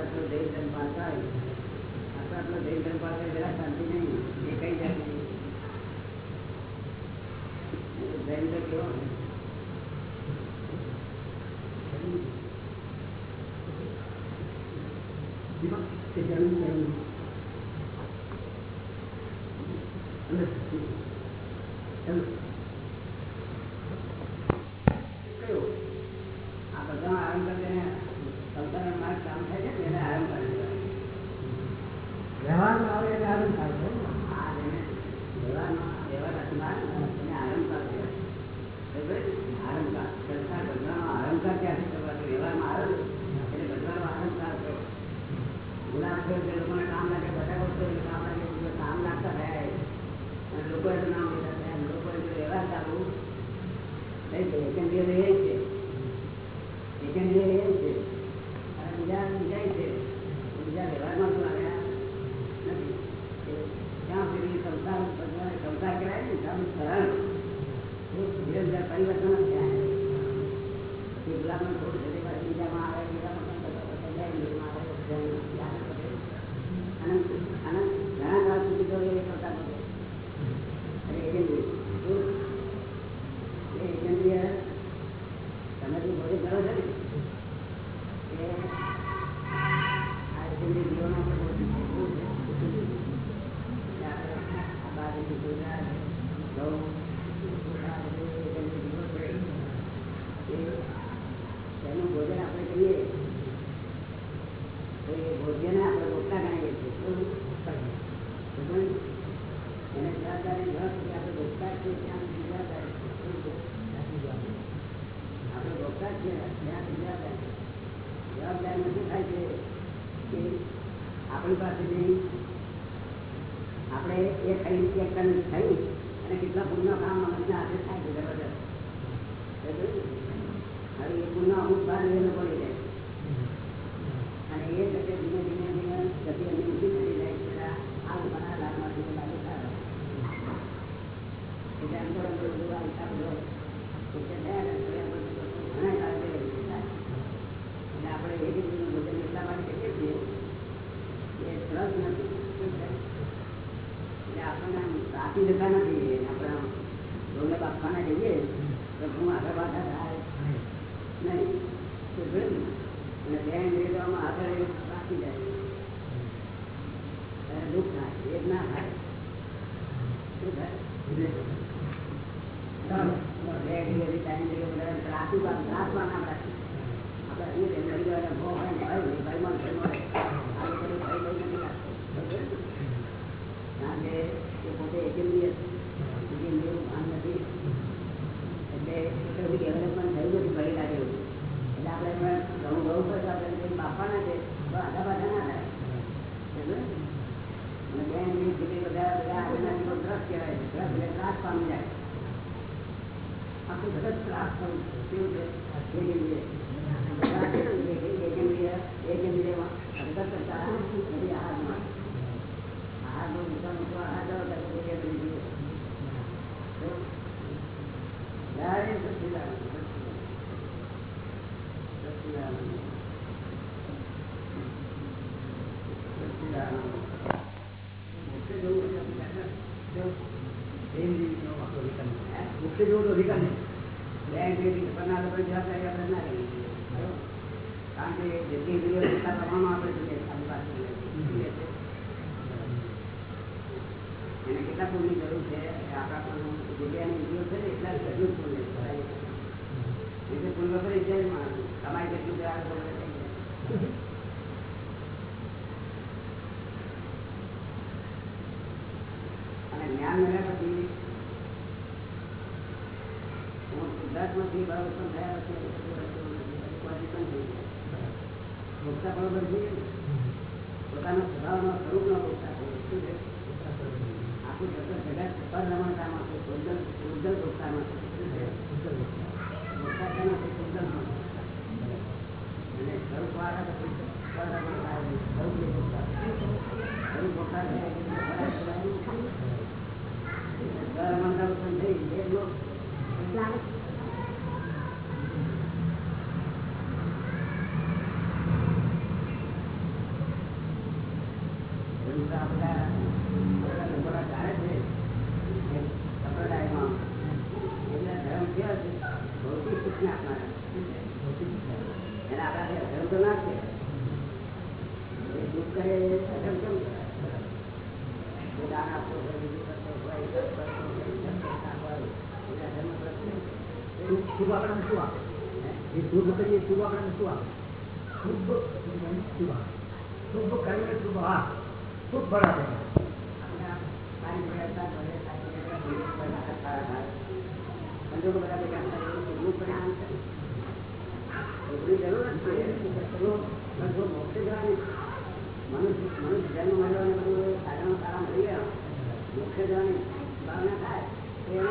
આપણો દેશ ધર્મ થાય આપણે આપણો દેશ ધર્મ પાસે જરા શાંતિ નહીં એ કઈ જાય ધર્મ તો કેવો ને જન્મ જન્મ ગુજરાતમાંથી બાળકોન પોતાના સ્વભાવના સ્વરૂપનો ભોગતા શું આખું જગત જગત પરમાતામાં છે ઉજ્જલ ઉજ્જલ ભોગતામાં છે ભોગતા અને સ્વરૂપ વાળા પરમાતા સ્વરૂપ શું આપે? એ શુભ કરીએ, શુભ આપણને શું આપે? શુભ શુભ આપે. શુભ કરીએ, શુભ હા, શુભ જવાની મનુષ્ય મોક્ષે જવાની ભાવના થાય. તો એનો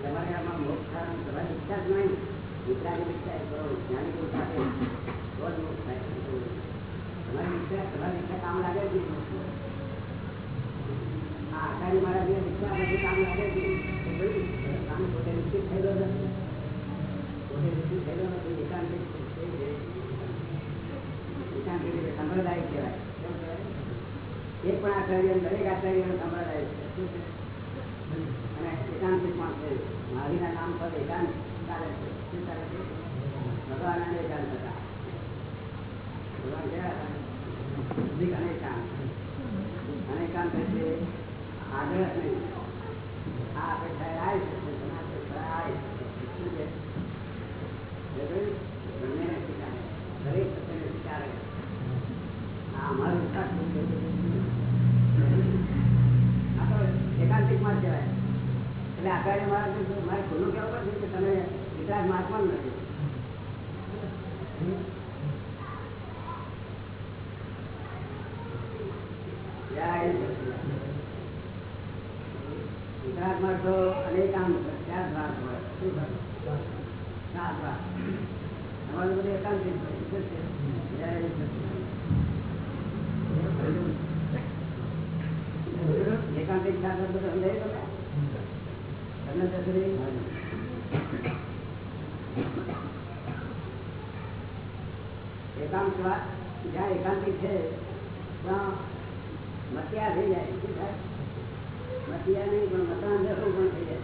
તમારે આમાં મોક્ષ થવાનું તમારી ઈચ્છા નહીં દીક્ષા એ કરો જ્ઞાની પુરુષ સાથે તો જ મોક્ષ થાય તમારી ઈચ્છા ઈચ્છા કામ લાગે ઈચ્છા કામ પોતે નિશ્ચિત થયેલો નથી પોતે નિશ્ચિત થયેલો નથી એકાંતિક એકાંતિક સંપ્રદાય કહેવાય એ પણ આચાર્ય દરેક આચાર્યનો સંપ્રદાય છે. એકાંતિક પણ છે. મહાવીરના નામ પર એકાંત ચાલે એકાંત હતા. ભગવાન આગ્રહ નહીં આ શકે તમે આવી શું છે? બંનેને સ્વીકારે દરેક સત્યને સ્વીકારે તો એકાંતિકમાં કહેવાય. એટલે આચાર્ય મારે મારે ખુલ્લું કહેવું પડશે કે તમે મારવાનું જ નથી. જય તો અનેક આમ. ચાર ભાગ હોય. શું ભાગ? ચાર ભાગ અમારું બધું એકાંતિક એકાંતિક સાથે બધું સમજાય તમે પણ થઈ જાય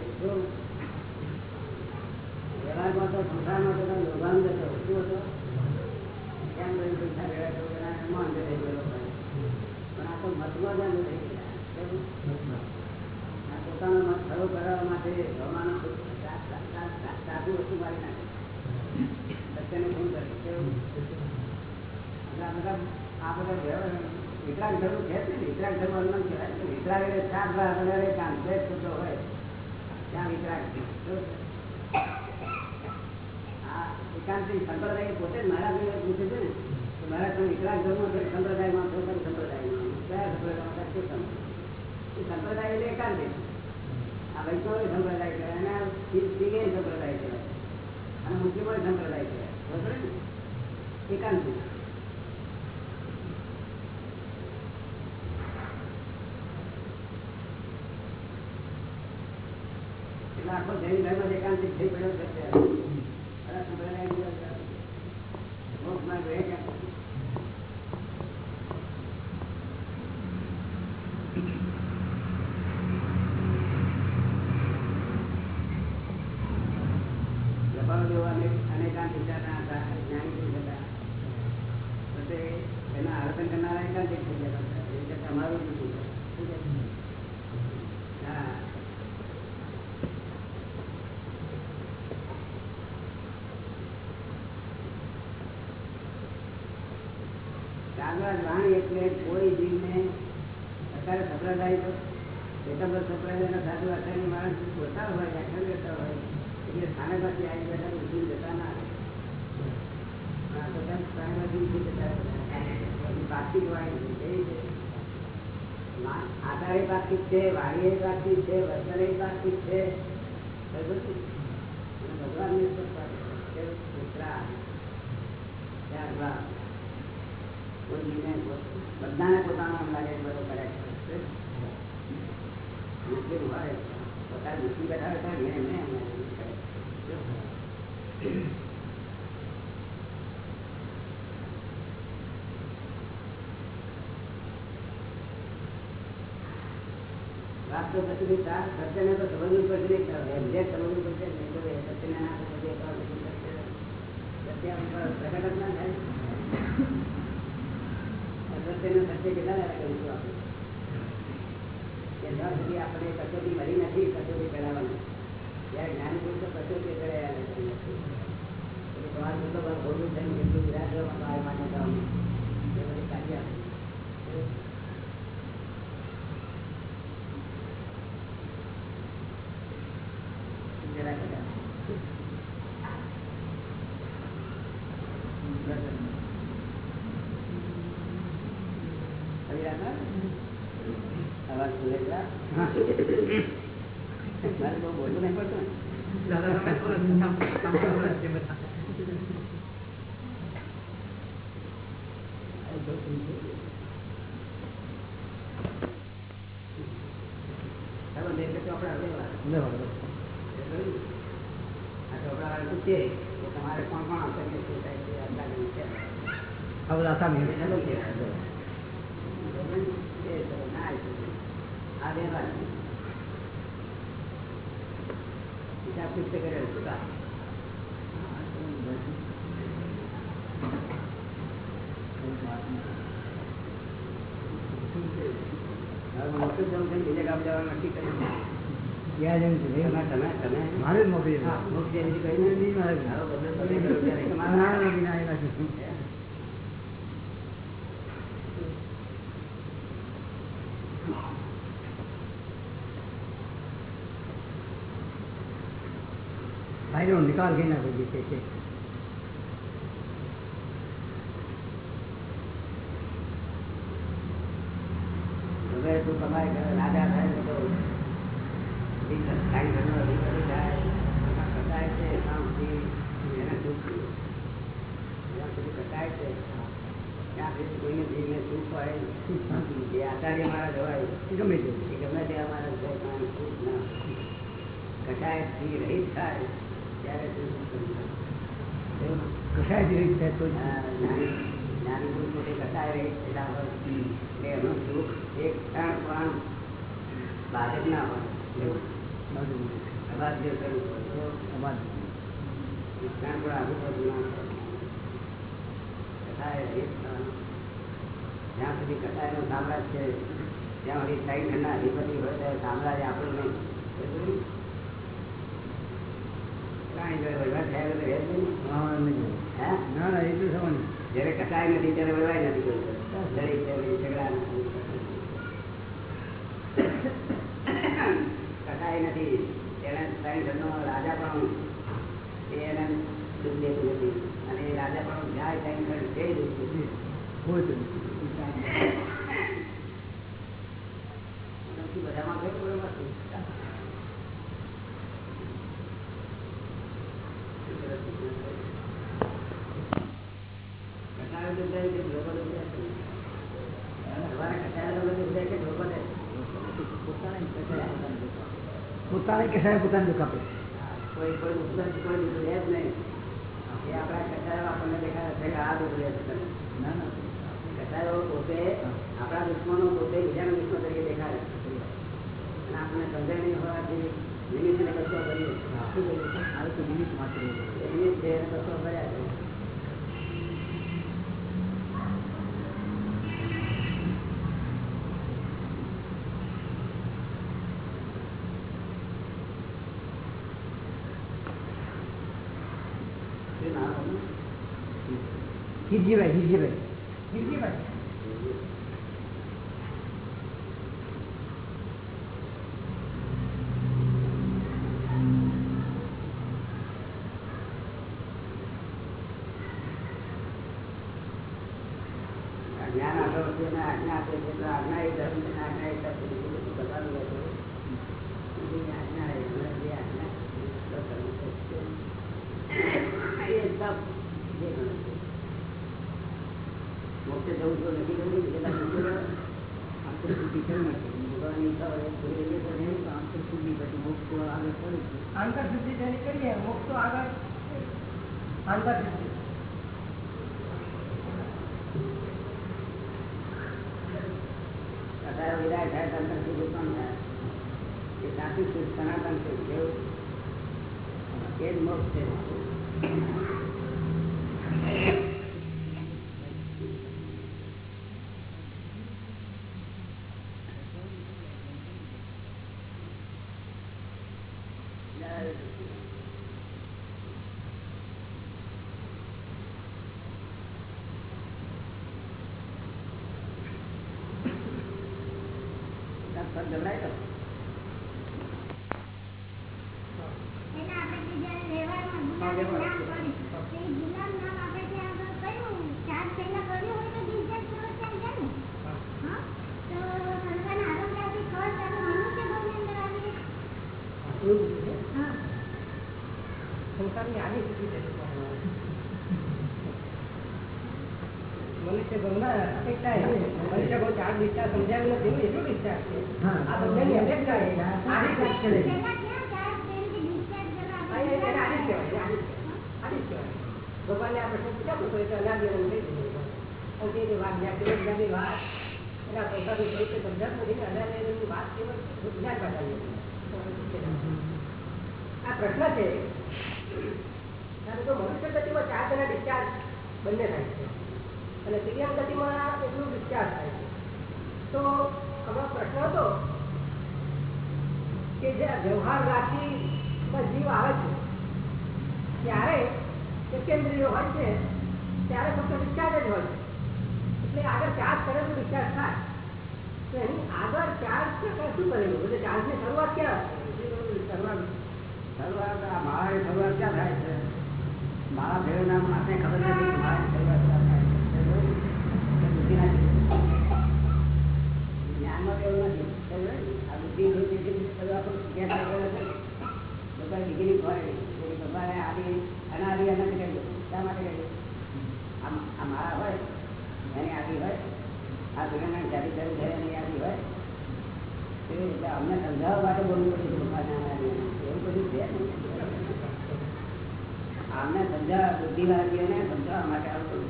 તો સંસારમાં તો તમે આ તો મતમાં જ અંદર ગયા. પોતાનો ખરો કરાવવા? આ બધા આ બધા વિતરાગ ધર્મ છે ત્યાં વિતરાગ છે. એકાંતિક સંપ્રદાય પોતે જ મહારાજને પૂછે છે ને કે મહારાજ તમે વિતરાગ ધર્મ છો, સંપ્રદાયમાં છો તમે સંપ્રદાયમાં? કયા સંપ્રદાય? એટલે એકાંતિક વૈષ્ણવ સંપ્રદાય અને શીખે સંપ્રદાય કહેવાય. અને મુસ્લિમો સંપ્રદાય કહેવાય. બરોબર ને? એટલે આખો જૈન ધર્મ એકાંતિક થઈ પડ્યો છે અત્યારે. બધા સંપ્રદાય જુદા જુદા છે. મોક્ષમાં રહે ક્યાં? જપાનો જેવો અનેક અનેકાંત વિચારના હતા જ્ઞાની પુરુષ હતા પ્રાકૃતિક થઈ જતા હતા. એ કરતાં અમારું જ કાગળ, વાણી એટલે કોઈ જીવને અત્યારે સંપ્રદાય તો. ચેતનબદ્ધ સંપ્રદાયના સાધુ આચાર્ય માણસ પોતા હોય, વ્યાખ્યાન કરતા હોય, એટલે સ્થાનકમાંથી આવી બેઠા ઉઠી જતા ના આવે આ તો કંઈક સ્થાનકમાંથી ઉઠી જતા રહે. એની પાર્થિક વાણી છે. કેવી છે? મા- આધારે પાર્થિક છે વાણીએ પાર્થિક છે વર્તને પાર્થિક છે બરાબર છે? અને ભગવાનની ઉપર પાર્થિક છે. કૂતરા, ત્યારબાદ કોઈ જીવને બધાને પોતાનો એમ લાગે કે બધો કરે છે. અને કેવું હોય પોતાને મૂકી બેઠા હોય ત્યારે મેં એમને એમ લાગે કે કરે. વાત તો પછી તાર સત્યને તો સમજવું પડશે નહીં. જે સમજવું પડશે નહીં તો સત્યને ના સમજે સત્ય પ્રગટ જ ના થાય. કેટલા દાડા કરીશું આપણે? જ્યાં સુધી આપણે મળી નથી કસોટી કરાવવાની જ્યારે જ્ઞાન પુરુષો કસોટી કરાયા નથી એટલે તમારું તો બસ ખોટું છે ને કેટલું વિરાટમાં તમારે માન્યતાઓમાં એ બધી કાઢી આપે જરા કદાચ ફરી રાખો. અવાજ ખુલે છે? મારે બહુ બોલવું નહીં પડતું ને? ચાલો, બે બે ચોપડા લેવા. આ ચોપડાવાળા પૂછે કે તમારે કોણ કોણ આવશે કે શું થાય છે? આટલા જણ છે. ચાલો કે વાંધો. એ તો ના આવી શકે. આ વ્યવહાર છે. હિસાબ પૂછતે કર્યો શું કામ? હવે મોટું જવું છે ને બીજે ગામ જવાનું નક્કી કર્યું તમે તમે તમે મારે? નહીં મારે. હાલો, બધે બધે કર્યું ત્યારે કે મારે ના, ના, ના, ના, ના. ભાઈનો નિકાલ કરી નાખો જે છે તે. હવે તું તમારે રાજા થાય તો કાંઈ ઘરનો અધિકારી થાય કટાય છે એને સુધી કટાય ત્યાં સુધી કોઈને જીવને સુખ હોય આચાર્ય મારા જવાય ગમે તે. ગમે તે અમારા સુખ ના ત્યારે તે સુખ થાય. કસાય જેવી છે તો જ્ઞાની જ્ઞાની પોતે કટાય રહે એટલા હોય એનું સુખ એક ક્ષણ પણ બાધક ના હોય. એવું બાજુ. અબાધ્ય કરવું હોય. તો અવાજ. એક ક્ષણ પણ આજુબાજુ ના હોય. કટાય જ્યાં સુધી કટાયનું સામ્રાજ્ય છે ત્યાં સુધી સાઈડ ના અધિપતિ હોય ત્યારે સામ્રાજ્ય આપણું નહીં બરાબર? કાંઈ જો વહીવટ થયા વગર રહે જ નહીં. હા, નહીં. હે ના ના એ તો થવાનું. જ્યારે કટાય નથી ત્યારે વળવાય નથી કોઈ દરેક ત્યારે ઝઘડા નથી. નથી. એને ત્રણ જણનો રાજા પણ એને દુઃખ દેતું નથી. અને એ રાજા પણ જાય ત્રણ તે દુઃખ દેતું હોય તો નથી બધામાં કઈ બરોબર છે કટાયો દુઃખ જાય છે લોકો દુઃખ જાય છે તમારે કટાયો દુઃખ જાય છે લોકો દે પોતાને કસાય પોતાને દુઃખ આપે કોઈ કોઈ દુઃખ કોઈ દુઃખ લે જ નહીં. એ આપણા કટાયો આપણને દેખાય છે આ દુઃખ લે છે. ના ના. કટાયો પોતે આપણા દુશ્મનો પોતે બીજાના દુશ્મન તરીકે દેખાય. અને આપણને સમજાય નહીં હોવાથી નિમિત્તને કચરો તો નિમિત્ત માત્ર નિમિત્ત છે. એને કર્યા છે શું નામ હતું? હિરજીભાઈ હિરજીભાઈ હિરજીભાઈ આ જ્ઞાન આગળ વધે અને મોક્ષે જવું તો નથી જવું. આંતર શુદ્ધિ કરીએ મોક્ષ તો આગળ આંતર શુદ્ધિ અત્યારે વિદાય થાય તો આંતરશુદ્ધિ ઉત્પન્ન એ સાચું શુદ્ધ સનાતન છે કેવું એ જ મોક્ષ છે ગભરાય તો એટલે આપણે જે જ્યારે વ્યવહારમાં ગુલાબનું નામ કર્યું, તો એ ગુલાબ નામ આપણે જે આગળ કર્યું, ચાર્જ પહેલા કર્યું હોય તો discharge તરત થઈ જાય ને? હા? તો સંસારના આરોગ્યથી first આપણે મનુષ્ય ભાવની અંદર આવીએ. એવું છે હા. સંસારની આદિ સુધી જશે મનુષ્ય ભવના અપેક્ષા એ મનુષ્ય ભવ ચાર ડિસ્ચાર્જ સમજાવ્યું નથી એવું એટલું ડિસ્ચાર્જ છે આ બધાની અપેક્ષા એ આદિ જ છે પહેલા ક્યાં ચાર્જ પહેરીથી discharge કરવા આ એ- એને આદિ જ આપણે કહેવાય એ આદિ જ કહેવાય. આદિ જ કહેવાય ભગવાનને આ પ્રશ્ન પૂછ્યા તો એ તો અનાદિ અનંત થઈ ગયું. પણ વાત એના સંસારનું ચરિત્ર સમજાતું નથી ને વાત છે. આ પ્રશ્ન છે તો મનુષ્ય ગતિમાં ચાર જણા ડિસ્ચાર્જ બંને થાય છે. અને દિવ્યાંગ ગતિમાં એટલું ડિસ્ચાર્જ થાય છે. તો અમારો પ્રશ્ન હતો કે જે વ્યવહાર રાખી જીવ આવે છે, ત્યારે સેકન્ડરી હોય છે, ત્યારે ફક્ત ડિસ્ચાર્જ જ હોય છે. એટલે આગળ ચાર્જ કરે તો ડિસ્ચાર્જ થાય. તો એની આગળ ચાર્જ શું કરેલું એટલે ચાર્જની શરૂઆત ક્યાં? શરૂઆત શરૂઆત આ માળાની ક્યાં થાય છે? માળા ફેરવનાર માણસને ખબર નથી માળાની શરૂઆત ક્યાં થાય છે બરોબર? એ બુદ્ધિના છે. જ્ઞાનમાં તો એવું નથી બરોબર? આ બુદ્ધિ જે છે તે શરૂઆત તો ક્યાં થાય ખબર નથી. ડિગ્રી હોય અમને સમજાવવા માટે બોલવું પડશે. એવું બધું છે. આમને સમજાવવા, બુદ્ધિવાદીઓને સમજાવવા માટે આવું કરવું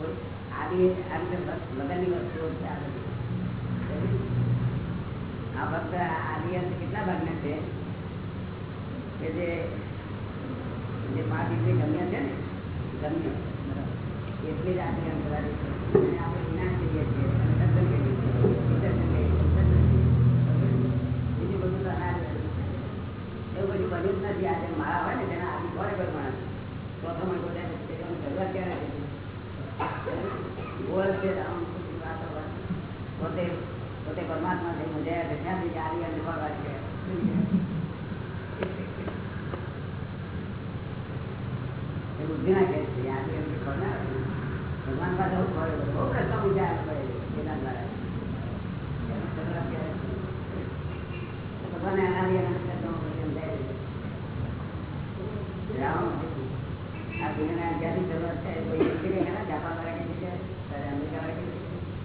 પડે. આદિ આ રીતે બધાની વસ્તુઓ છે આ બધી. આ ફક્ત આદિ કેટલા ભાગના છે કે જે જે પાંચ ઇન્દ્રિય ગમ્ય છે ને? ગમ્ય એટલી જ આદિ અંતવાળી છે. અને આપણે વિનાશ કહીએ છીએ. અને સત્સંગ કહીએ છીએ. વિદર્શન કહીએ છીએ, સત્સંગ કહીએ છીએ. બીજું બધું તો અનાદિ અંત છે. એવું બધું બન્યું જ નથી. આજે મારા હોય ને તેના આદિ કોને કોઈ માણસ. ચોથો મહિનો જાય પછી તેની શરૂઆત ક્યારે થઈ ગોળ છે આમ બધી વાતો હોય. પોતે પોતે પરમાત્મા થઈ મજા આવે ત્યાંથી જ આદિ અંત ખોરવા છે. એ બુદ્ધિના કેસ છે ભગવાન પાસે બહુ ખોરે બહુ પડે એના વાળા કે છે ત્યારે અમેરિકા વાળા કે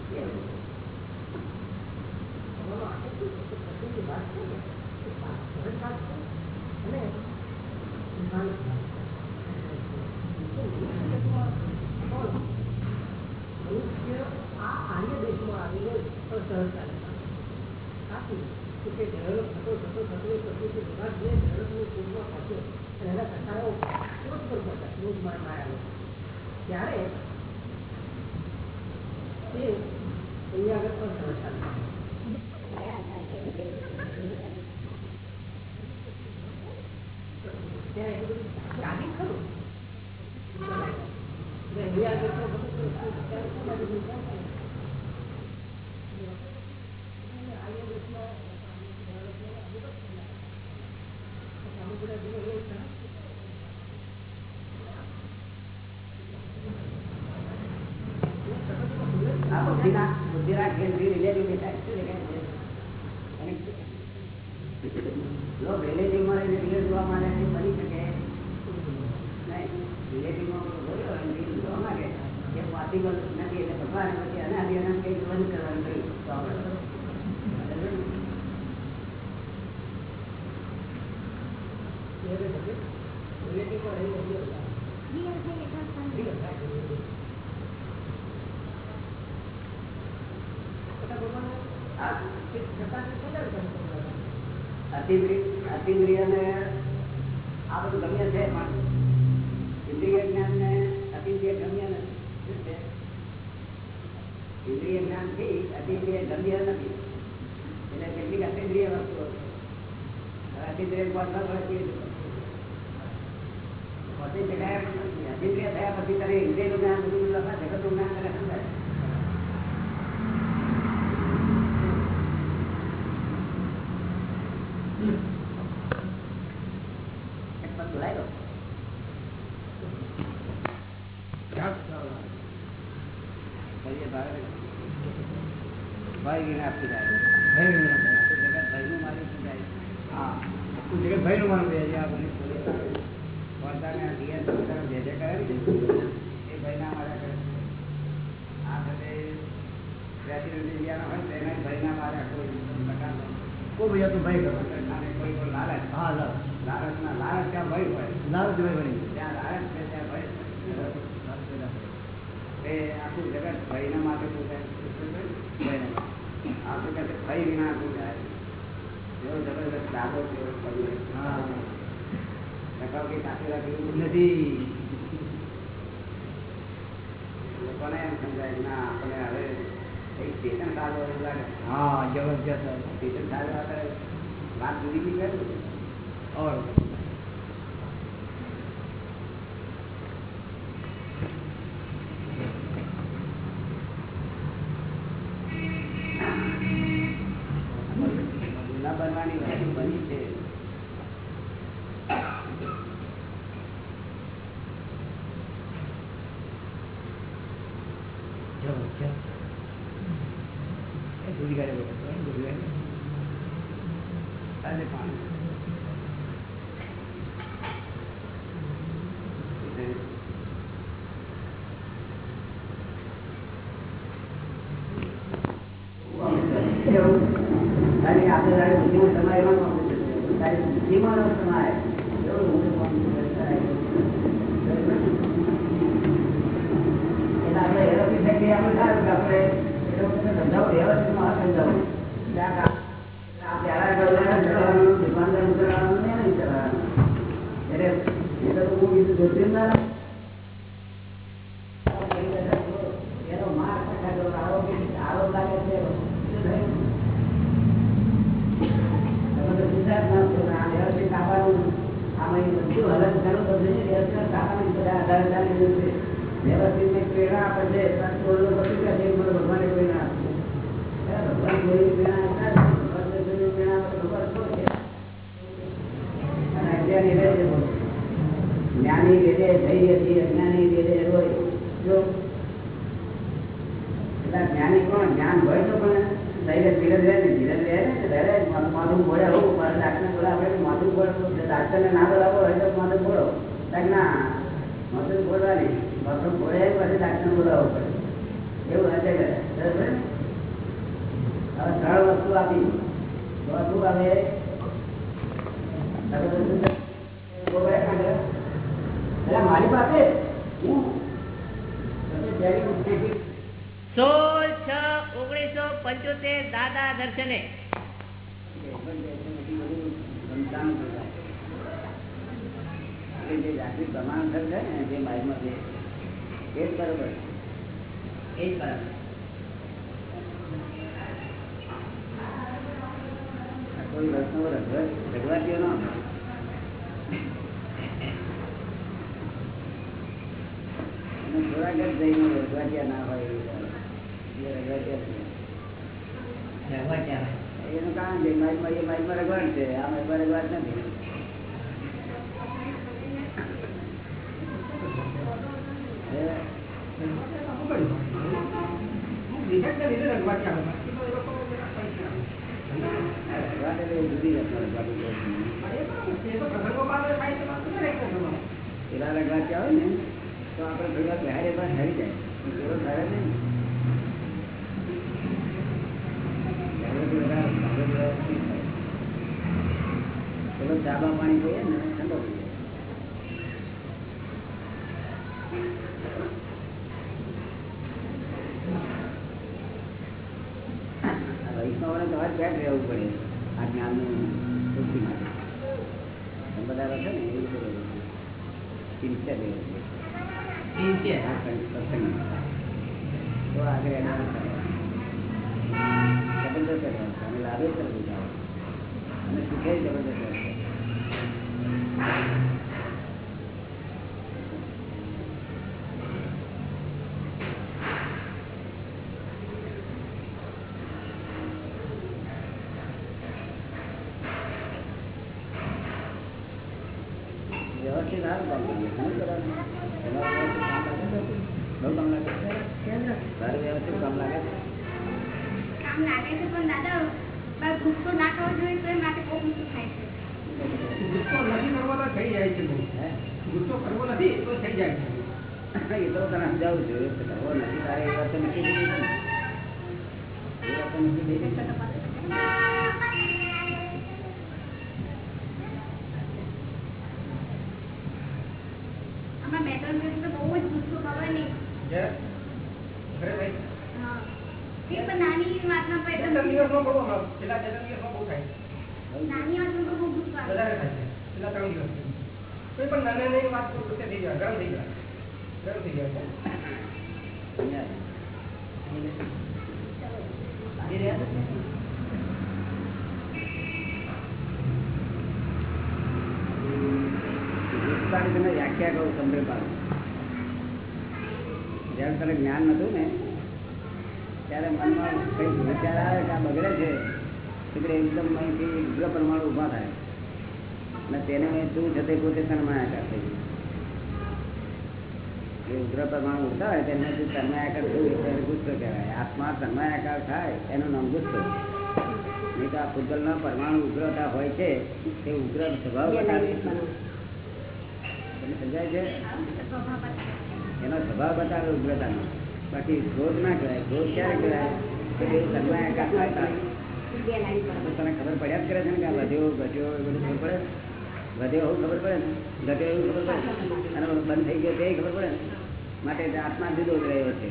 છે એવું. તમારો આટલું પ્રકૃતિ વાત છે ને, એ વાત સહજ વાત છે. અને ઇન્સાન મનુષ્ય આ આર્ય દેશમાં આવીને અસહજ ચાલે સાચું કે તે ડેવલપ થતો થતો થતો એ પ્રકૃતિ વિભાગ જે ડેવલપની સ્ટેજમાં પહોંચ્યો અને એના કથાઓ ક્રોધ પહોંચ્યા ક્રોધમાં માયા ત્યારે તે અહીંયા આગળ પણ સહજ અતિક્રિય થયા પછી તારે ઇન્દ્રિયનું જ્ઞાન બધું લખા જગતનું જ્ઞાન કરે સમજાય નથી. લોકોને એમ સમજાય ના આપણે હવે સ્ટેશન હા જબરજસ્ત. સ્ટેશન સારું વાત જુદી નીકળે ઓર જ્ઞાની ભેદે થઈ હતી અજ્ઞાની ભેદે હોય, જો જ્ઞાની કોણ? જ્ઞાન હોય તો પણ માથું બોલે હોવું પણ ડાક્ટર બોલે ડાક્ટરને બોલાવવું પડે. એવું હશે હવે ત્રણ વસ્તુ આપી. વસ્તુ હવે બધું બોલે મારી પાસે સોળ છ ઓગણીસો પંચોતેર દાદા દર્શને. જે જાતિ પ્રમાણ છે ને જે માઇલમાં છે એ જ બરોબર એ જ બરાબર કોઈ વૈષ્ણવ રઘવાટીઓ ન થોડાક જઈને રજવાટિયા ના હોય એનું કારણ છે? માઇકમાં એ માઇકમાં રગવાડ છે આ માઇકમાં રગવાડ નથી પેલા રગવાડ હોય ને? તો આપણે વાર બહાર એક વાર જાય. પણ પેલો ઠરે નહીં. ભાગે ચાબા પાણી જોઈએ ને ઠંડો થઈ જાય. વૈષ્ણવોને તમારે રહેવું પડે? આ જ્ઞાનનું બધા છો ને એવું છે. રહેવું છે. સત્સંગ તો આગળ એના જબરદસ્ત રહેવાનું છે. અને સુખે જબરદસ્ત રહેશે વ્યવસ્થિત સારું કામ લાગે શું કરવાનું તમારે વ્યવસ્થિત કામ લાગે બહુ કામ લાગે છે? તારે વ્યવસ્થિત કામ લાગે છે કામ લાગે છે પણ દાદા બાર ગુસ્સો ના કરવો જોઈએ તો એ માટે બહુ ગુસ્સો થાય છે ગુસ્સો નથી કરવો તો થઈ જાય છે બહુ. હે? ગુસ્સો કરવો નથી તો થઈ જાય છે એ તો તને સમજાવું છું એ કરવો નથી તારે એ વાત તો નક્કી થઈ ગઈ છે ને. એ વાત તો નક્કી થઈ ગઈ છે ને. આમાં બે ત્રણ દિવસ તો બહુ જ ગુસ્સો ખબર નહીં જે ઘરે ભાઈ હા એ પણ નાની વાતમાં બે પણ ત્રણ દિવસમાં બહુ હમણાં છેલ્લા બે ત્રણ દિવસમાં બહુ થાય નાની વાતમાં તો બહુ ગુસ્સો આવે વધારે થાય છે છેલ્લા ત્રણ દિવસ કોઈ પણ નાની નાની વાત ગરમ થઈ જાય ગરમ થઈ જાય છે અહીંયા. આવી રહ્યા છો? પુષ્પાની તમે વ્યાખ્યા કહું સમજે પાડું. જ્યારે તને જ્ઞાન નતું ને ત્યારે મનમાં કઈ વિચાર આવે કે આ બગડે છે એટલે એકદમ અહીંથી ઉગ્ર પરમાણુ ઊભા થાય. અને તેને તું છે તે પોતે તન્માયાકાર થઈ ગયું એ ઉગ્ર પરમાણુ ઉઠતા હોય તેને તું તન્માયાકાર થયું એને ગુસ્સો કહેવાય. આત્મા તન્માયાકાર થાય એનું નામ ગુસ્સો. નહીં તો આ પૂતગલના પરમાણુ ઉગ્રતા હોય છે તે ઉગ્ર સ્વભાવ તમને સમજાય છે? સ્વભાવ બતાવે. એનો સ્વભાવ બતાવે ઉગ્રતાનો. બાકી ક્રોધ ના કહેવાય ક્રોધ ક્યારે કહેવાય કે એ પર તો તને ખબર પડ્યા જ કરે છે ને કે વધ્યો ઘટ્યો એ બધું ખબર પડે? વધ્યો એવું ખબર પડે ને? ઘટ્યો એવું ખબર પડે? અને બંધ થઈ ગયો તે ખબર પડે ને? માટે આત્મા જુદો જ રહ્યો છે.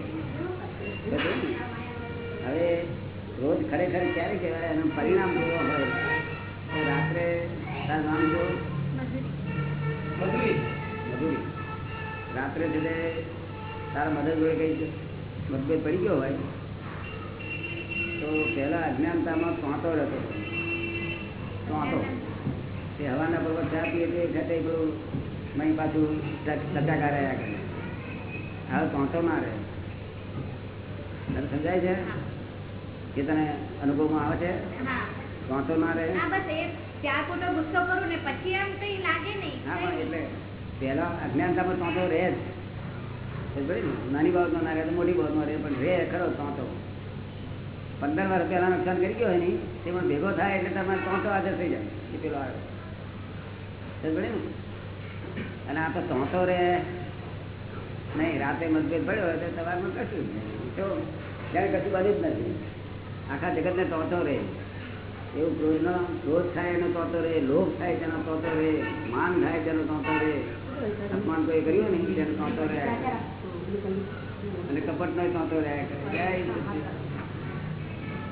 હવે રોજ ખરેખર ક્યારે કહેવાય? એનું પરિણામ જોવો હોય તો રાત્રે તાર નામ જો મજૂરી. મધુરી રાત્રે છે તારા મદદ જોડે કઈ મતભેદ પડી ગયો હોય તો પહેલા અજ્ઞાનતામાં સોંતો રહેતો. સોંતો. તે હવાના પર્વત ચા પીએ તે વખતે પેલું મહી પાછું ટચાકા રહ્યા કરે. હવે સોંતો ના રહે. તને સમજાય છે? કે તને અનુભવમાં આવે છે? હા. ના રહે? એટલે પહેલા અજ્ઞાનતામાં સાંતો રહે જ. નાની બાબતમાં ના રહે તો મોટી બાબતમાં રહે, પણ રહે ખરો સાંતો. પંદર વર્ષ પહેલા નુકસાન કરી ગયો હોય ને પણ ભેગો થાય એટલે તમારે સોંતો હાજર થઈ જાય, એ પેલો આવે? અને આ તો સોંતો રે નહીં, રાતે મતભેદ પડ્યો હોય તો સવારમાં કશું જ નહીં. તો ત્યારે કશું બધું જ નથી. આખા જગતને તોતો રે એવું ક્રોધનો ક્રોધ થાય એનો તોતો રે લોભ થાય તેનો તોતો રે માન થાય તેનો તોતો રહે. અપમાન કોઈ કર્યું ને તેનો તોતો રહ્યા અને કપટ નો સોંતો રહ્યા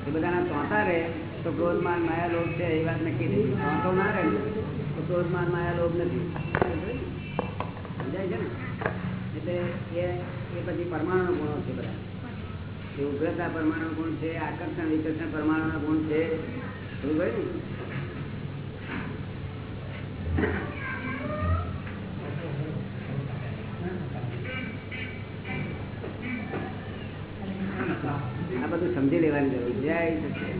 એ બધાના સોંતા રહે તો ક્રોધમાન માયા લોભ છે, એ વાત નક્કી થઈ સોંતો ના રહે તો ક્રોધમાન માયા લોભ નથી. સમજાય છે ને? એટલે એ એ પછી પરમાણુ ગુણો છે બધા. એ ઉગ્રતા પરમાણુ ગુણ છે, આકર્ષણ, વિકર્ષણ પરમાણુ ગુણ છે. સમજ પડી ને જય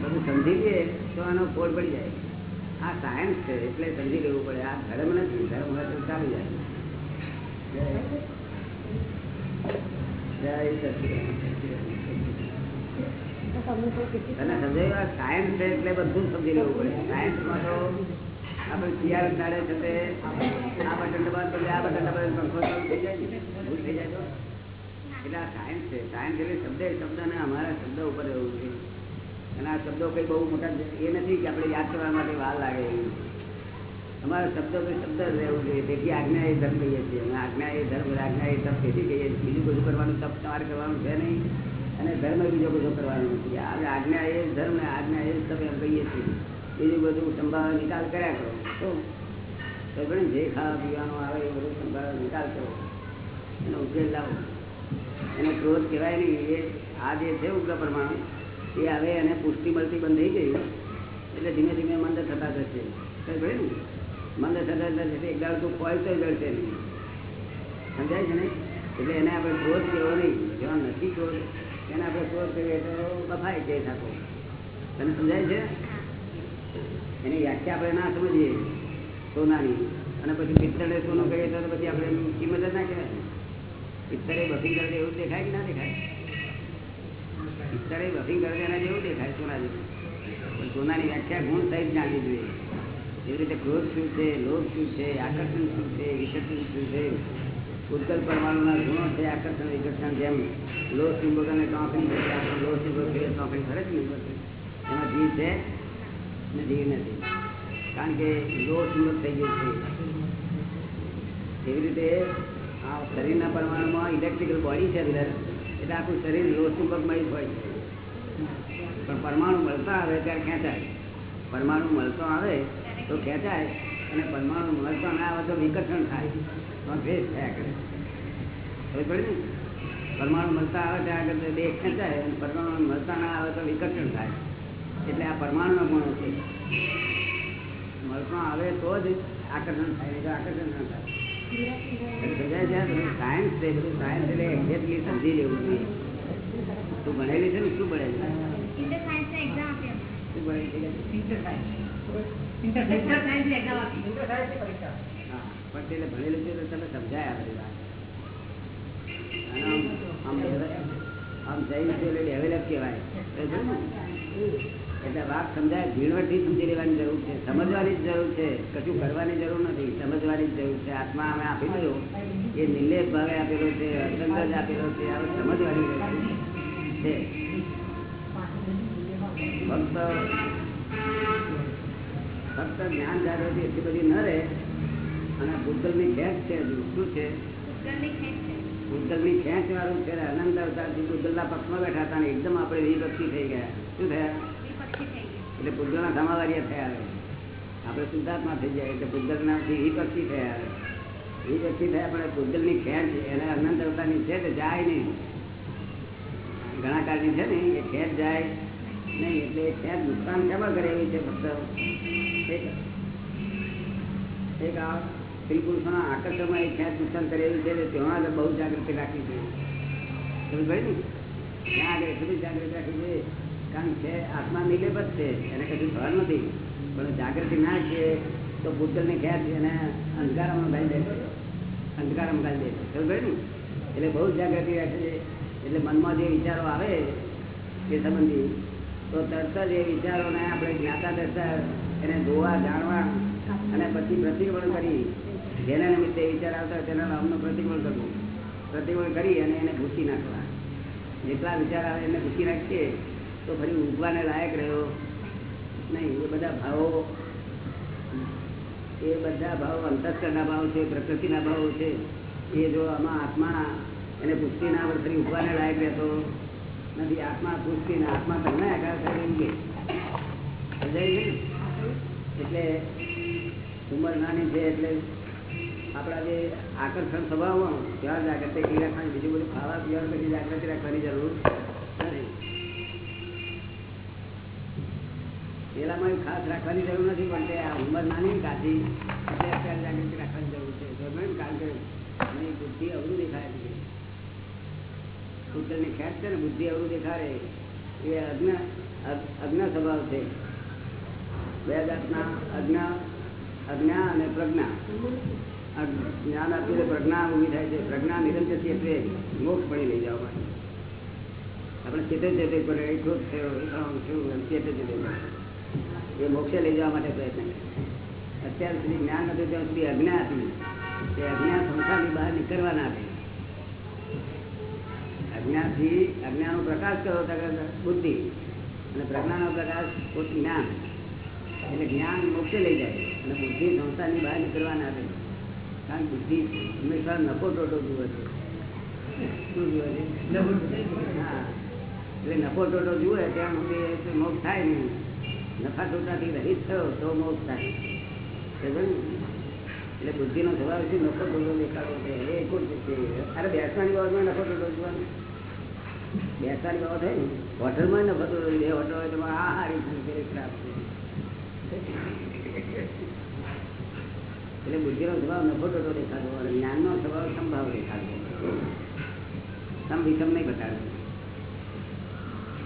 બધું સમજી લઈએ તો આનો કોડ પડી જાય. આ સાયન્સ છે, એટલે સમજી લેવું પડે. આ ધર્મ નથી. ધર્મ હોય ચાલી જાય. એટલે બધું સમજી લેવું પડે. સાયન્સમાં તો આપણે શિયાળ ચાલે છે આ બટન દબાવ આ બટન દબાવ પંખો થઈ જાય ભૂલ થઈ જાય તો. એટલે આ સાયન્સ છે. સાયન્સ એટલે શબ્દ એ શબ્દને અમારા શબ્દ ઉપર રહેવું છે. અને આ શબ્દો કંઈ બહુ મોટા એ નથી કે આપણે યાદ કરવા માટે વાર લાગે એવું. અમારા શબ્દો કોઈ શબ્દ જ રહેવું જોઈએ. તેથી આજ્ઞા એ ધર્મ કહીએ છીએ. અને આજ્ઞા એ ધર્મ, આજ્ઞા એ તપ, તેથી કહીએ છીએ. બીજું બધું કરવાનું તપ તમારે કરવાનું છે નહીં. અને ધર્મ બીજો બધો કરવાનો નથી આ આજ્ઞા એ ધર્મ ને આજ્ઞા એ તપ એમ કહીએ છીએ. બીજું બધું સંભાળ, નિકાલ કર્યા કરો. તો તો પણ જે ખાવા પીવાનું આવે એ બધું સંભાળ, નિકાલ કરો. એનો ઉકેલ લાવો. એને ક્રોધ કહેવાય નહીં, એ આ જે છે ઉગ્ર પરમાણુ, એ આવે એને પુષ્ટિ મળતી બંધ થઈ ગઈ. એટલે ધીમે ધીમે મંદ થતા જશે. મંદ થતા જશે એક દાડો તો કોઈ તો જડશે નહીં. સમજાય છે ને? એટલે એને આપણે ક્રોધ કહેવો નહીં. જેવા નથી ક્રોધ, એને આપણે ક્રોધ કરીએ તો બફાય જાય થાકો તને સમજાય છે? એની વ્યાખ્યા આપણે ના સમજીએ સોનાની. અને પછી પિત્તળે સોનું કહીએ તો પછી આપણે કિંમત જ ના કહેવાય. પિત્તળે બફી કરે એવું દેખાય કે ના દેખાય પિત્તળે બફી કરે એના જેવું દેખાય સોના જેવું પણ સોનાની વ્યાખ્યા ગુણ સહિત જાણવી જોઈએ એવી રીતે ક્રોધ શું છે લોભ શું છે આકર્ષણ શું છે વિકર્ષણ શું છે ઉત્કલ પરમાણુના ગુણો છે આકર્ષણ વિકર્ષણ જેમ લોહ ચુંબક અને ચોકડી છે આપણે લોહ ચુંબક છે ચોકડી ફરે જ નહીં બસ. એમાં જીવ છે ને જીવ નથી કારણ કે લોહ ચુંબક થઈ ગયું છે એવી રીતે આ શરીરના પરમાણુમાં ઇલેક્ટ્રિકલ બોડી છે અંદર એટલે આખું શરીર લોહચુંબકમય હોય પણ પરમાણુ મળતા આવે ત્યારે ખેંચાય. પરમાણુ મળતો આવે તો ખેંચાય અને પરમાણુ મળતો ના આવે તો વિકર્ષણ થાય. તો ભેદ થયા કરે. ખબર પડે ને? પરમાણુ મળતા આવે ત્યાં આગળ દેહ ખેંચાય અને પરમાણુ મળતા ના આવે તો વિકર્ષણ થાય. એટલે આ પરમાણુનો ગુણો છે. મળતો આવે તો જ આકર્ષણ થાય આકર્ષણ ના થાય. સાયન્સ છે બધું સાયન્સ એટલે એક્ઝેક્ટલી સમજી લેવું જોઈએ. તું ભણેલી છે ને શું ભણેલી ઇન્ટર સાયન્સના એક્ઝામ આપ્યા શું ભણેલી છે? ઇન્ટર સાયન્સ ઇન્ટર સાયન્સની exam આપી. ઇન્ટર સાયન્સની પરીક્ષા. હા પણ પેલે ભણેલું છે તો તમે સમજાય આ બધી વાત. આમ- જઈને જૈન છે એટલે ડેવલપ કહેવાય? એટલે વાત સમજાય ઝીણવટથી સમજી લેવાની જરૂર છે સમજવાની જ જરૂર છે કશું કરવાની જરૂર નથી સમજવાની જ જરૂર છે. આત્મા અમે આપી દીધો એ નિર્લેપ ભાવે આપેલો છે અસંગ જ આપેલો છે આ સમજવાની જરૂર છે. ફક્ત ફક્ત જ્ઞાન જાગૃતિ એટલી બધી ન રહે અને ભૂતલની ખેંચ છે. શું છે? ભૂતલની ખેંચ વાળું છે અનંત અવતારથી ભૂતલના પક્ષમાં બેઠા હતા એકદમ આપણે વિભક્તિ થઈ ગયા. શું થયા? વિપક્ષી થઈ ના એટલે સમાવાર્ય થયા આપણે શુદ્ધાત્મા થઈ જાય એટલે ભૂતગલનાથી વિપક્ષી થયા વિપક્ષી થયા પણ ભૂતગલની ખેંચ, એને અનંત અવતારની છે તે જાય નહીં. ઘણા કાળની છે ને, એ ખેંચ જાય નહીં, એટલે એ ખેંચ નુકસાન કેમ કરે છે ફક્ત એક આ સ્ત્રી આકર્ષણમાં એ ખેંચ નુકસાન કરે છે આગળ બહુ જાગૃતિ રાખવી જોઈએ સમજ ભાઈ ને? ત્યાં આગળ એટલી જાગૃતિ રાખવી જોઈએ કારણ કે આત્મા નિલેબત છે. એને કશું થવાનું નથી. પણ જાગૃતિ ના છે, તો ભૂતગલને છે એને અંધકારમાં ગાળી દે. અંધકારમાં ગાળી દે. ખબર ને? એટલે બહુ જાગૃતિ રાખે એટલે મનમાં જે વિચારો આવે એ સંબંધી, તો તરત જ એ વિચારોને આપણે જ્ઞાતા દર્શા એને જોવા, જાણવા અને પછી પ્રતિક્રમણ કરી, જેના નિમિત્તે વિચાર આવતા તેના નામનું પ્રતિક્રમણ કરવું. પ્રતિક્રમણ કરી અને એને ભૂસી નાખવા. જેટલા વિચાર આવે એને ભૂસી નાખીએ તો ફરી ઊંઘવાને લાયક રહ્યો. નહીં, એ બધા ભાવો, એ બધા ભાવ અંતસ્કરના ભાવ છે, પ્રકૃતિના ભાવ છે. એ જો આમાં આત્મા, એને પુષ્ટિના પર ફરી ઊંઘવાને લાયક રહેતો, નથી, આત્મા પુષ્ટિ ને આત્મા તમને આકાર થાય? એટલે ઉંમર નાની છે એટલે આપણા જે આકર્ષણ સ્વભાવ ત્યાં જાગૃતિ ક્રિયા રાખવાની બીજું બધું ખાવા, પીવાનું બધી જાગૃતિ રાખવાની જરૂર નથી. પેલામાં ખાસ રાખવાની જરૂર નથી, પણ તે આ ઉંમર નાની કાઢી અત્યારે જાગૃતિ રાખવાની જરૂર છે. કારણ કે બુદ્ધિ અવરું દેખાય છે. પુસ્તકની ખેંચ છે ને, બુદ્ધિ અવરું દેખાડે, એ અજ્ઞા અજ્ઞા સ્વભાવ છે. બે જાતના અજ્ઞા અજ્ઞા અને પ્રજ્ઞા. જ્ઞાન આપ્યું પ્રજ્ઞા ઊભી થાય છે. પ્રજ્ઞા નિરંતર છે એટલે મોક્ષ પડી લઈ જવા માટે આપણે ચેતે ચેતે પડે એ ખુશ થયો, એ થયું ચેતે ચેતે. એ મોક્ષે લઈ જવા માટે પ્રયત્ન કરે અત્યાર સુધી જ્ઞાન હતું ત્યાં સુધી અજ્ઞા હતી. તે અજ્ઞા સંસારની બહાર નીકળવા ના દે. અજ્ઞાથી અજ્ઞાનો પ્રકાશ કરો બુદ્ધિ અને પ્રજ્ઞાનો પ્રકાશ પોતે જ્ઞાન. એટલે જ્ઞાન મોક્ષે લઈ જાય અને બુદ્ધિ સંસ્થાની બહાર નીકળવા ના દે. કારણ બુદ્ધિ હંમેશા નફો ટોટો જુએ છે. શું જુએ છે? એટલે નફો ટોટો જુએ ત્યાં સુધી મોક્ષ થાય નહીં. નફા ટોટાથી રહિત થયો તો મોક્ષ થાય. એટલે ને? એટલે બુદ્ધિનો સ્વભાવ છે નફો ટોટો દેખાડો છે. એ ખોટ છે અરે બેસવાની બાબતમાં નફો ટોટો જોવાનું બેસવાની બાબત હોય ને, હોટલમાં નફો ટોટો એ હોટલ હોય તો આ હારી ખરાબ છે. એટલે બુદ્ધિનો સ્વભાવ નફો ટોટો દેખાડો અને જ્ઞાનનો સ્વભાવ સંભાવ દેખાડો સમ વિષમ નહીં બતાડો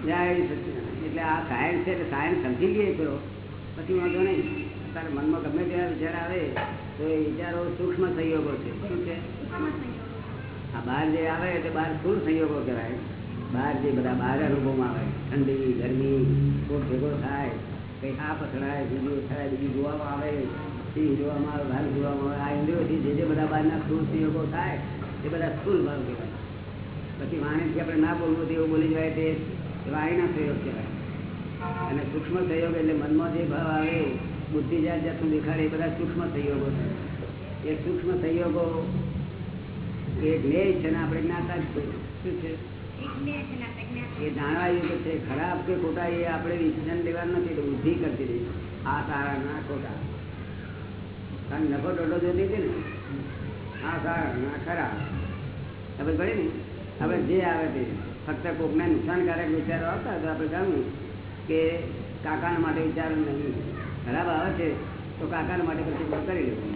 જય સચિદાનંદ. એટલે આ સાયન્સ છે એટલે સાયન્સ સમજી લઈએ કરો પછી વાંધો નહીં. તારે મનમાં ગમે તેવા વિચાર આવે તો એ વિચારો સૂક્ષ્મ સંયોગો છે. શું છે? આ બહાર જે આવે એટલે બહાર સ્થૂળ સંયોગો કહેવાય. બહાર જે બધા બહાર અનુભવમાં આવે. ઠંડી, ગરમી કોઈ ભેગો થાય, કંઈ આ પથડાય બીજું થાય, બીજું જોવામાં આવે, સિંહ જોવામાં આવે ભાગ જોવામાં આવે, આ ઇન્દ્રિયોથી જે જે બધા બહારના સ્થૂળ સંયોગો થાય, એ બધા સ્થૂળ ભાવ કહેવાય. પછી વાણીથી આપણે ના બોલવું તેવું બોલી જવાય તે વાણીના પ્રયોગ કહેવાય. અને સૂક્ષ્મ સહયોગ એટલે મનમાં જે ભાવ આવે બુદ્ધિ જ્યાં જાતનું દેખાડે એ બધા સૂક્ષ્મ સહયોગો છે. એ સૂક્ષ્મ સહયોગો એ જ્ઞેય છે ને આપણે જ્ઞાતા જ શું છે? એ જાણવા યોગ્ય છે ખરાબ કે ખોટા એ આપણે વિજ્ઞાન લેવાનું નથી બુદ્ધિ કરતી રહી. આ સારા ના ખોટા. કારણ નફો ટોટો જોતી હતી ને? આ સારા ના ખરા. હવે પડે ને? હવે જે આવે તે. ફક્ત કોકને નુકસાનકારક વિચારો આવતા તો આપણે કહ્યું કે કાકાના માટે વિચાર નહીં. ખરાબ આવે છે તો કાકાના માટે પ્રતિક્રમણ કરી લેવું.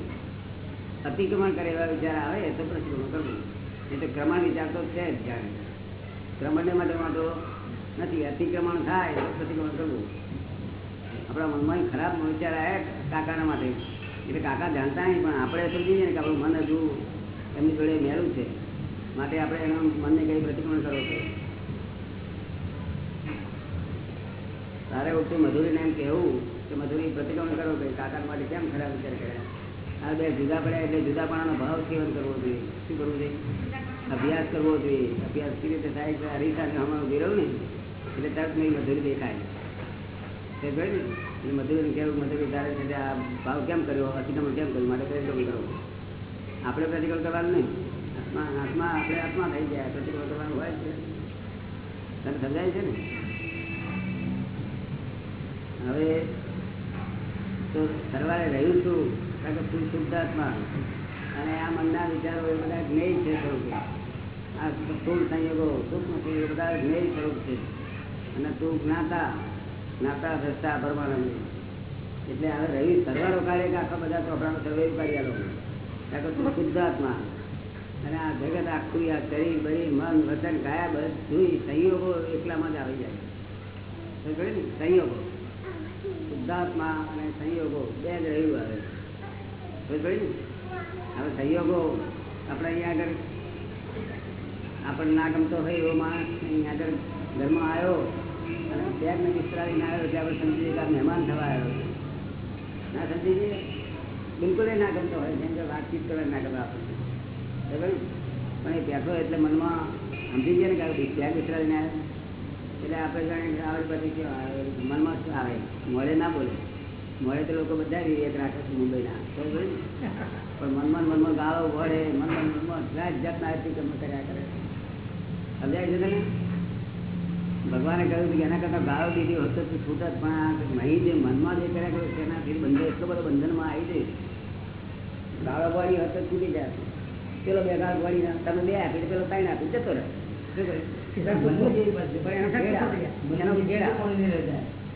અતિક્રમણ કરે એવા વિચાર આવે તો પ્રતિક્રમણ કરવું. એ તો ક્રમણ વિચાર તો છે જ જાણે. ક્રમણને માટે વાંધો નથી. અતિક્રમણ થાય તો પ્રતિક્રમણ કરવું. આપણા મનમાં ખરાબ વિચાર આવ્યા કાકાના માટે. એટલે કાકા જાણતા નહીં, પણ આપણે સમજીએ ને કે આપણું મન હજુ એમની જોડે મેળવું છે. માટે આપણે એના મનને કઈ પ્રતિક્રમણ કરવું છે તારે ઉઠતું મધુરીને એમ કહેવું કે મધુરી પ્રતિક્રમણ કરો કે કાકા માટે કેમ ખરાબ વિચાર કર્યા? આ બે જુદા પડ્યા એટલે જુદાપણાનો ભાવ સેવન કરવો જોઈએ? શું કરવું જોઈએ? અભ્યાસ કરવો જોઈએ. અભ્યાસ કેવી રીતે થાય કે હરીસા અમારું વિરવ ને, એટલે તરત નહીં મધુરી દેખાય. તે કહે ને? એટલે મધુરીને કહેવું, મધુરી, તારે છે આ ભાવ કેમ કર્યો? અતિક્રમણ કેમ કર્યું? માટે પ્રતિક્રમણ કરવું આપણે પ્રતિક્રમણ કરવાનું નહીં. આત્મા આત્મા આપણે આત્મા થઈ જાય પ્રતિક્રમણ કરવાનું હોય છે. તને સમજાય છે ને? હવે તો સરવારે રહ્યું છું, કારણ કે તું શુદ્ધાત્મા. અને આ મનના વિચારો એ બધા જ્ઞેય છે સ્વરૂપે. આ સ્થૂળ સંયોગો, સૂક્ષ્મ સંયોગો બધા જ્ઞેય સ્વરૂપ છે. અને તું જ્ઞાતા જ્ઞાતા, દ્રષ્ટા પરમાનંદ એટલે હવે રહી સરવારો કાઢે કે આખા બધા ચોપડાનો સર્વે કાઢી આલો. કારણ કે તું શુદ્ધાત્મા. અને આ જગત આખું આ શરીર બરી મન, વચન ગાયા બધું સંયોગો એકલામાં જ આવી જાય? સંયોગો. શુદ્ધાત્મા અને સંયોગો બે જ રહ્યું આવે? હવે સંયોગો આપણે અહીંયા આગળ આપણને ના ગમતો હોય એવો માણસ અહીંયા આગળ ઘરમાં આવ્યો અને બેગ ને વિસ્તરાવીને આવ્યો એટલે આપણે સમજીએ કે મહેમાન થવા આવ્યો. ના સમજી બિલકુલ એ ના ગમતો હોય, જેમ કે વાતચીત કરવા ના ગમે આપણને પણ એ બેઠો એટલે મનમાં સમજી ગયા ને કે બેગ વિસ્તરાવીને આવ્યો એટલે આપણે જાણીએ કે આવે પછી કેવા મનમાં શું આવે? મોડે ના બોલે. મોડે તો લોકો બધા એક રાખે છે મુંબઈના પણ મનમાં મનમાં ગાળો વળે, મનમાં મનમાં જાત જાતના અતિક્રમ કર્યા કરે. સમજાય છે ને ભગવાને કહ્યું કે એના કરતાં ગાળો દીધી હોત તો છૂટત પણ આ જે મનમાં જે કર્યા કરે તેનાથી બંધન એટલો બધો બંધનમાં આવી જાય. ગાળો વાળી હોત છૂટી જાય. પેલો બે ગાળ વાળી તમે બે આપી પેલો ત્રણ આપી જતો રહે. શું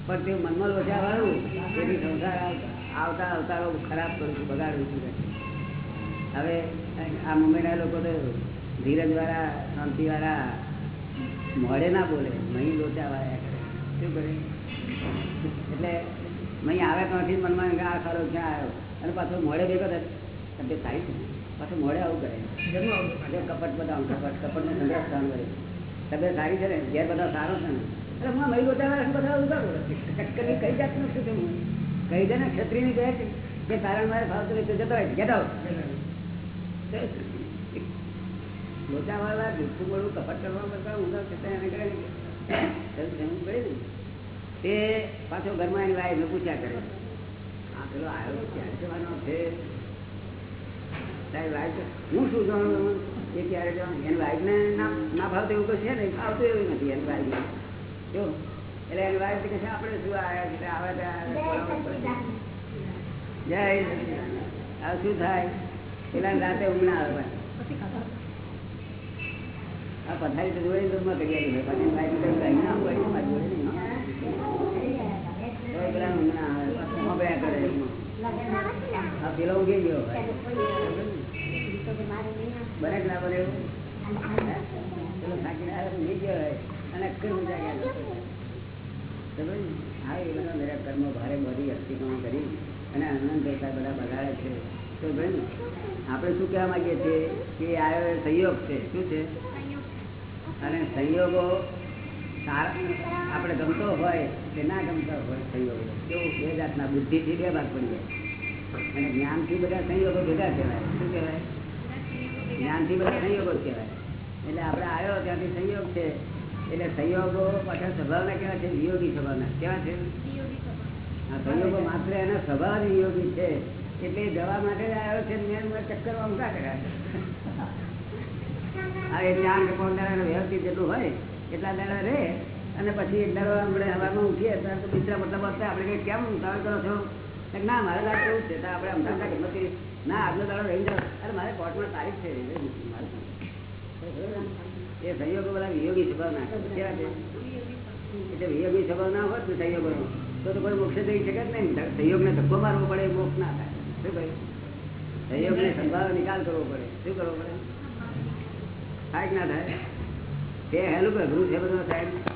પણ તે મનમાં લોચા વાળું તેથી સંસાર આવ- આવતા અવતારો ખરાબ કરું છું બગાડું છું હવે આ મુંબઈના લોકો તો ધીરજ વાળા શાંતિ વાળા મોડે ના બોલે મહી લોચા વાળા કરે શું કરે એટલે મહી આવે ત્યાંથી મનમાં આ ખરો ક્યાં આવ્યો અને પાછો મોડે ભેગો થાય તબિયત થાય છે પાછું મોડે આવું કરે કપટ બધા કપટ કપટ ને સંગ્રહ સ્થાન કરે તબિયત સારી છે ને, ઘેર બધા સારો છે ને એટલે હું લોચા બધા ઊભા બોલે ચક્કરની કઈ જાતનું શું છે કહી દે ને ક્ષત્રિયની કહે છે કે તારણ મારે ફાવતું તો જતો હોય ગેટ આઉટ લોચા વાળા જુઠ્ઠું બોલવું કપટ કરવા કરતા ઊંધા કરતા એને કરે તે પાછો ઘરમાં એની વાય પૂછ્યા કરે. આ પેલો આવ્યો ક્યાં જવાનો છે? હું શું જાણું એ ક્યારે જવાનું એની વાઈફને ના ના ભાવતું એવું કશું છે ને ભાવતું એવું નથી એની વાઈફ જો એટલે એની વાઈફ કહે છે આપણે શું આવ્યા છે આવ્યા ત્યાં જય આ શું થાય? પેલા રાતે ઉમણા આવે આ પથારી તો જોઈ તો માં કરી આપી પાછી વાઈફ કહે ના હોય મારી જોડે નહીં પેલા ઉમણા આવે પાછું કરે પેલો ઊંઘી ગયો. બને ના અને એ કર્મો ભારે બધી અસ્તિત્વમાં કરી. અને આનંદ પૈસા બધા બગાડે છે. તો બેન આપણે શું કહેવા માંગીએ છીએ? કે આ સંયોગ છે. શું છે? અને સંયોગો આપણે ગમતો હોય કે ના ગમતો હોય સંયોગો? કેવું? બે જાતના બુદ્ધિથી બે ભાગ પડી જાય. અને જ્ઞાનથી બધા સંયોગો ભેગા કહેવાય. શું કહેવાય? જ્ઞાનથી બધા સંયોગો કહેવાય. એટલે આપણે આવ્યો ત્યાંથી સંયોગ છે. એટલે સંયોગો પાછા સ્વભાવના કેવા છે? વિયોગી સ્વભાવના. કેવા છે? આ સંયોગો માત્ર એના સ્વભાવ વિયોગી છે. એટલે દવા માટે જ આવ્યો છે મેં ચક્કરમાં ઊંઘા કર્યા આ એ જ્ઞાન કે વ્યવસ્થિત જેટલું હોય એટલા દાડા રહે. અને પછી એક દાડો આપણે હવામાં ઉઠીએ ત્યારે તો બીજા મતલબ આપણે કેમ? તમે કરો છો? ના, મારે દાડો એવું છે આપણે અમદાવાદ કરી ના, આજનો દાડો રહી જાવ અરે, મારે કોર્ટમાં તારીખ છે, એ સહયોગો બધા વિયોગી સ્વભાવ ના. કેવા છે? એટલે વિયોગી સ્વભાવ ના હોત ને સંયોગો તો તો કોઈ મોક્ષ થઈ શકે જ નહીં. સંયોગને ધક્કો મારવો પડે મોક્ષ ના થાય. શું ભાઈ સંયોગને સંભાવ નિકાલ કરવો પડે. શું કરવો પડે? થાય ના થાય? તે હેલું અઘરું છે બધું સાહેબ